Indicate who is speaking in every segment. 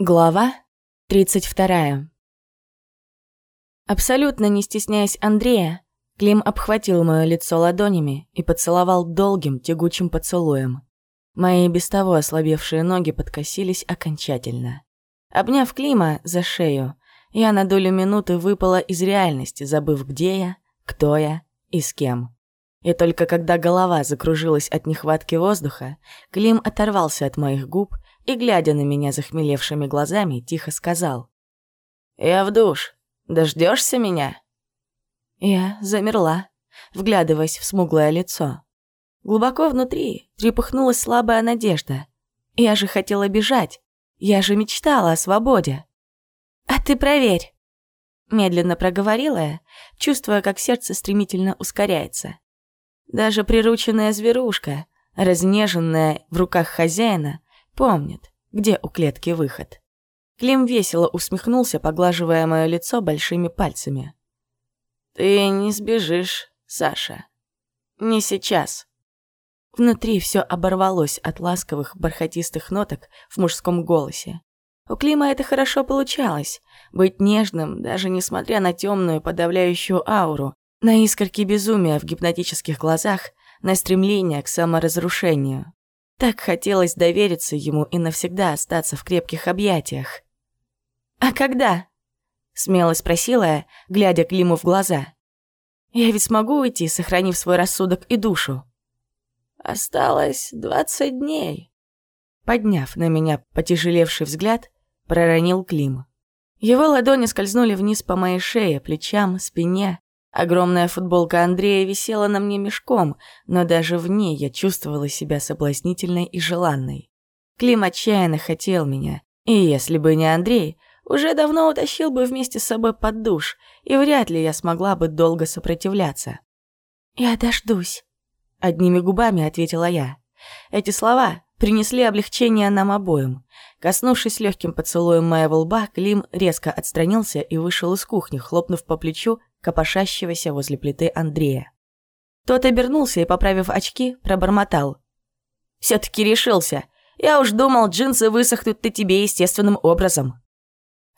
Speaker 1: Глава 32. Абсолютно не стесняясь Андрея, Клим обхватил мое лицо ладонями и поцеловал долгим, тягучим поцелуем. Мои без того ослабевшие ноги подкосились окончательно. Обняв Клима за шею, я на долю минуты выпала из реальности, забыв, где я, кто я и с кем. И только когда голова закружилась от нехватки воздуха, Клим оторвался от моих губ и, глядя на меня захмелевшими глазами, тихо сказал. «Я в душ. Дождешься меня?» Я замерла, вглядываясь в смуглое лицо. Глубоко внутри трепыхнулась слабая надежда. Я же хотела бежать. Я же мечтала о свободе. «А ты проверь!» Медленно проговорила я, чувствуя, как сердце стремительно ускоряется. Даже прирученная зверушка, разнеженная в руках хозяина, Помнит, где у клетки выход. Клим весело усмехнулся, поглаживая мое лицо большими пальцами. «Ты не сбежишь, Саша. Не сейчас». Внутри все оборвалось от ласковых бархатистых ноток в мужском голосе. У Клима это хорошо получалось. Быть нежным, даже несмотря на темную подавляющую ауру, на искорки безумия в гипнотических глазах, на стремление к саморазрушению. Так хотелось довериться ему и навсегда остаться в крепких объятиях. «А когда?» — смело спросила я, глядя Климу в глаза. «Я ведь смогу уйти, сохранив свой рассудок и душу?» «Осталось двадцать дней», — подняв на меня потяжелевший взгляд, проронил Клим. Его ладони скользнули вниз по моей шее, плечам, спине, Огромная футболка Андрея висела на мне мешком, но даже в ней я чувствовала себя соблазнительной и желанной. Клим отчаянно хотел меня, и если бы не Андрей, уже давно утащил бы вместе с собой под душ, и вряд ли я смогла бы долго сопротивляться. «Я дождусь», — одними губами ответила я. Эти слова принесли облегчение нам обоим. Коснувшись легким поцелуем моего лба, Клим резко отстранился и вышел из кухни, хлопнув по плечу копошащегося возле плиты Андрея. Тот обернулся и, поправив очки, пробормотал. «Все-таки решился. Я уж думал, джинсы высохнут на тебе естественным образом».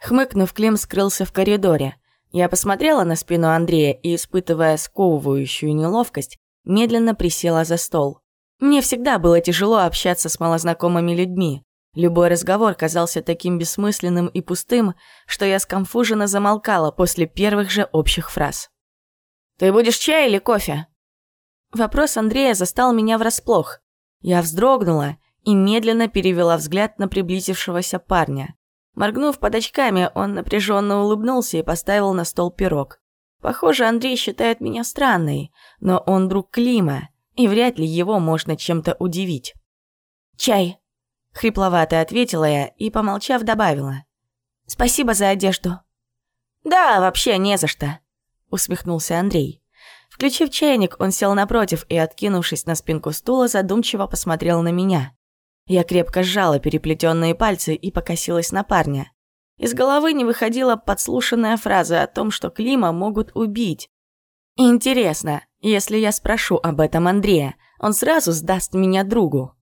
Speaker 1: Хмыкнув, Клим скрылся в коридоре. Я посмотрела на спину Андрея и, испытывая сковывающую неловкость, медленно присела за стол. Мне всегда было тяжело общаться с малознакомыми людьми. Любой разговор казался таким бессмысленным и пустым, что я скомфуженно замолкала после первых же общих фраз. «Ты будешь чай или кофе?» Вопрос Андрея застал меня врасплох. Я вздрогнула и медленно перевела взгляд на приблизившегося парня. Моргнув под очками, он напряженно улыбнулся и поставил на стол пирог. Похоже, Андрей считает меня странной, но он друг Клима, и вряд ли его можно чем-то удивить. «Чай», — хрипловато ответила я и, помолчав, добавила. «Спасибо за одежду». «Да, вообще не за что», — усмехнулся Андрей. Включив чайник, он сел напротив и, откинувшись на спинку стула, задумчиво посмотрел на меня. Я крепко сжала переплетенные пальцы и покосилась на парня. Из головы не выходила подслушанная фраза о том, что Клима могут убить. Интересно, если я спрошу об этом Андрея, он сразу сдаст меня другу.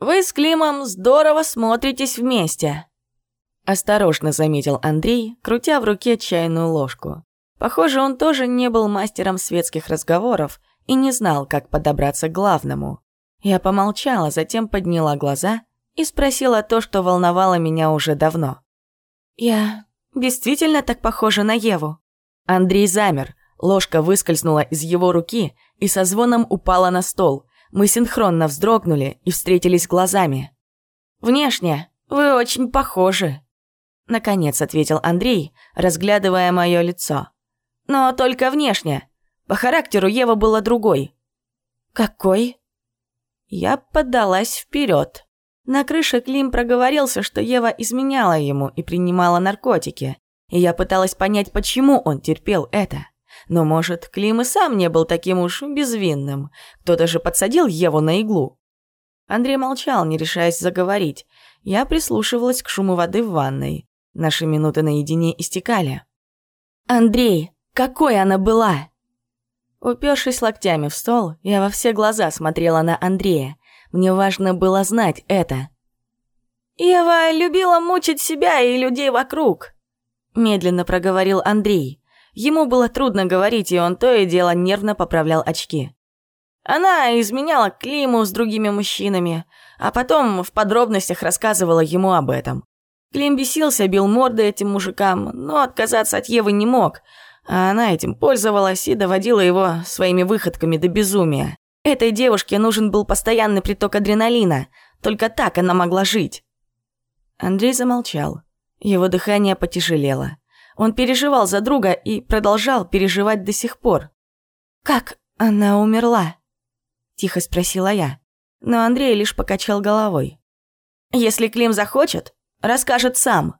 Speaker 1: «Вы с Климом здорово смотритесь вместе», — осторожно заметил Андрей, крутя в руке чайную ложку. Похоже, он тоже не был мастером светских разговоров и не знал, как подобраться к главному. Я помолчала, затем подняла глаза и спросила то, что волновало меня уже давно. «Я действительно так похожа на Еву?» Андрей замер, ложка выскользнула из его руки и со звоном упала на стол — мы синхронно вздрогнули и встретились глазами. «Внешне вы очень похожи», — наконец ответил Андрей, разглядывая мое лицо. «Но только внешне. По характеру Ева была другой». «Какой?» Я поддалась вперед. На крыше Клим проговорился, что Ева изменяла ему и принимала наркотики, и я пыталась понять, почему он терпел это. Но, может, Клим и сам не был таким уж безвинным. Кто-то же подсадил Еву на иглу. Андрей молчал, не решаясь заговорить. Я прислушивалась к шуму воды в ванной. Наши минуты наедине истекали. «Андрей, какой она была!» Упершись локтями в стол, я во все глаза смотрела на Андрея. Мне важно было знать это. «Ева любила мучить себя и людей вокруг», — медленно проговорил Андрей. Ему было трудно говорить, и он то и дело нервно поправлял очки. Она изменяла Климу с другими мужчинами, а потом в подробностях рассказывала ему об этом. Клим бесился, бил морды этим мужикам, но отказаться от Евы не мог, а она этим пользовалась и доводила его своими выходками до безумия. Этой девушке нужен был постоянный приток адреналина, только так она могла жить. Андрей замолчал. Его дыхание потяжелело. Он переживал за друга и продолжал переживать до сих пор. «Как она умерла?» – тихо спросила я. Но Андрей лишь покачал головой. «Если Клим захочет, расскажет сам.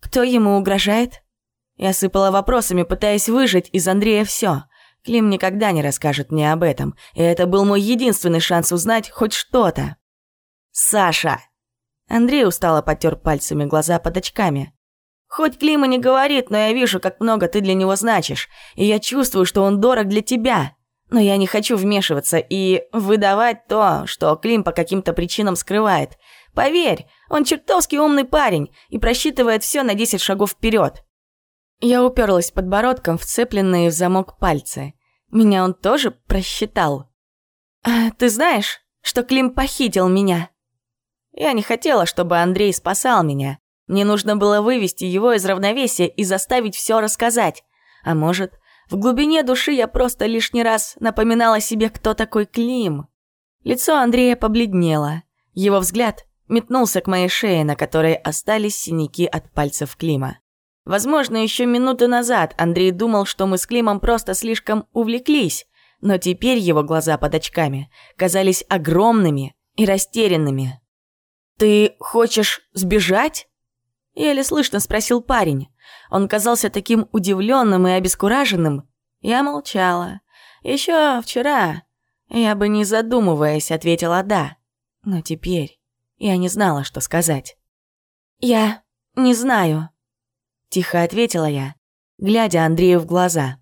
Speaker 1: Кто ему угрожает?» Я сыпала вопросами, пытаясь выжить из Андрея все. Клим никогда не расскажет мне об этом, и это был мой единственный шанс узнать хоть что-то. «Саша!» Андрей устало потер пальцами глаза под очками. «Хоть Клима не говорит, но я вижу, как много ты для него значишь, и я чувствую, что он дорог для тебя. Но я не хочу вмешиваться и выдавать то, что Клим по каким-то причинам скрывает. Поверь, он чертовски умный парень и просчитывает все на 10 шагов вперед. Я уперлась подбородком в цепленные в замок пальцы. Меня он тоже просчитал. «А ты знаешь, что Клим похитил меня?» Я не хотела, чтобы Андрей спасал меня. Мне нужно было вывести его из равновесия и заставить все рассказать. А может, в глубине души я просто лишний раз напоминала себе, кто такой Клим. Лицо Андрея побледнело. Его взгляд метнулся к моей шее, на которой остались синяки от пальцев Клима. Возможно, еще минуту назад Андрей думал, что мы с Климом просто слишком увлеклись, но теперь его глаза под очками казались огромными и растерянными. «Ты хочешь сбежать?» Еле слышно спросил парень. Он казался таким удивленным и обескураженным. Я молчала. Еще вчера я бы, не задумываясь, ответила «да». Но теперь я не знала, что сказать. «Я не знаю», Тихо ответила я, глядя Андрею в глаза.